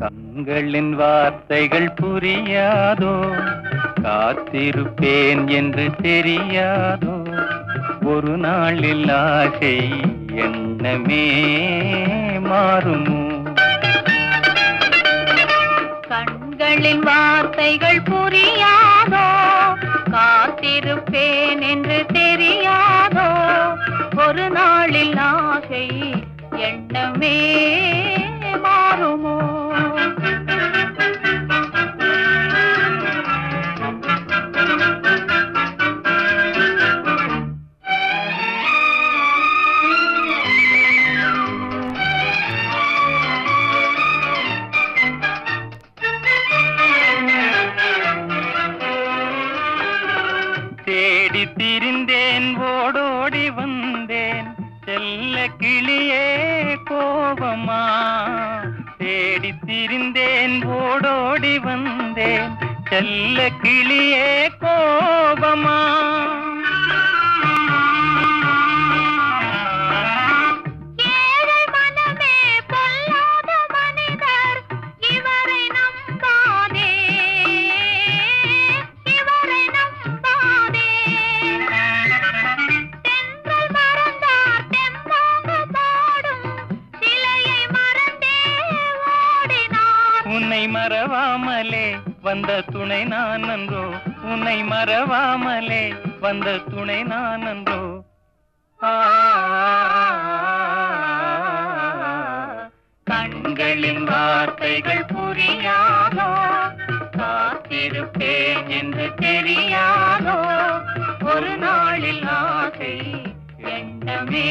கண்களின் வார்த்தைகள் புரியாதோ? காத்திருப்பேன் என்று தெரியாதோ? ஒரு நாளில் ஆசை எண்ணமே மாறுமோ? கண்களின் வார்த்தைகள் புரியாதோ? காத்திருப்பேன் என்று தெரியாதோ? ஒரு நாளில் ஆசை எண்ணமே தேடி திரிந்தேன் ஓடோடி வந்தேன். செல்ல கிளியே கோபமா? தேடி திரிந்தேன் ஓடோடி வந்தேன். செல்ல கிளியே கோபமா? மறவாமலே வந்த துணை நான் அன்றோ உன்னை மறவாமலே வந்த துணை நான் அன்றோ கண்களின் வார்த்தைகள் புரியாதோ? காத்திருப்பேன் என்று தெரியாதோ? ஒரு நாளில் ஆசை எண்ணமே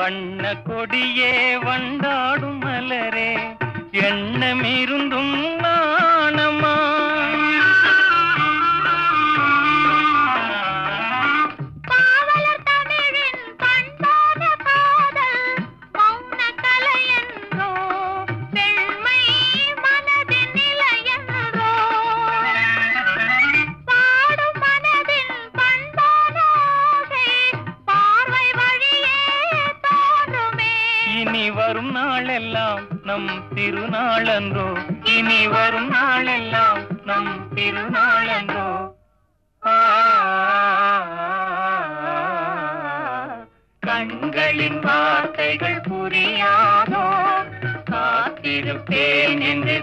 வண்ண கொடியே வண்ண வரும் நாளெல்லாம் நம் திருநாளன்றோ. இனி வரும் நாளெல்லாம் நம் திருநாளன்றோ. கண்களின் வார்த்தைகள் புரியாதோ. காத்திருப்பேன் என்று